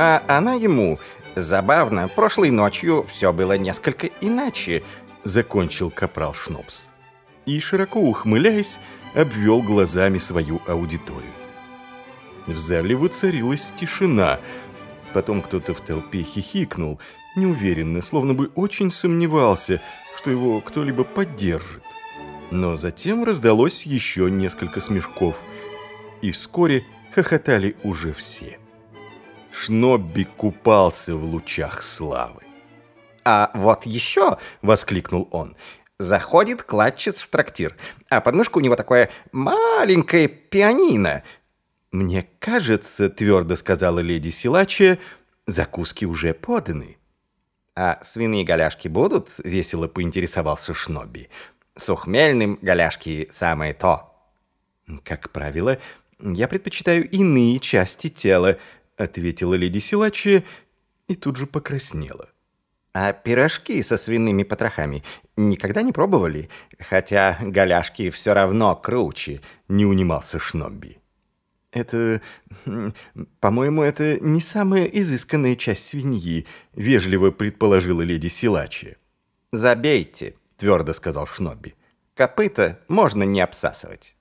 А она ему... Забавно, прошлой ночью все было несколько иначе, закончил капрал Шнопс. И, широко ухмыляясь, обвел глазами свою аудиторию. В зале воцарилась тишина. Потом кто-то в толпе хихикнул, неуверенно, словно бы очень сомневался, что его кто-либо поддержит. Но затем раздалось еще несколько смешков, и вскоре хохотали уже все. Шнобби купался в лучах славы. «А вот еще!» — воскликнул он. Заходит кладчиц в трактир, а под у него такое маленькое пианино. «Мне кажется, — твердо сказала леди Силачия, — закуски уже поданы». «А свиные голяшки будут?» — весело поинтересовался Шнобби. «С ухмельным голяшки самое то». «Как правило, я предпочитаю иные части тела», ответила леди Силачи и тут же покраснела. А пирожки со свиными потрохами никогда не пробовали? Хотя голяшки все равно круче, не унимался Шнобби. Это, по-моему, это не самая изысканная часть свиньи, вежливо предположила леди Силачи. Забейте, твердо сказал Шнобби. Копыта можно не обсасывать.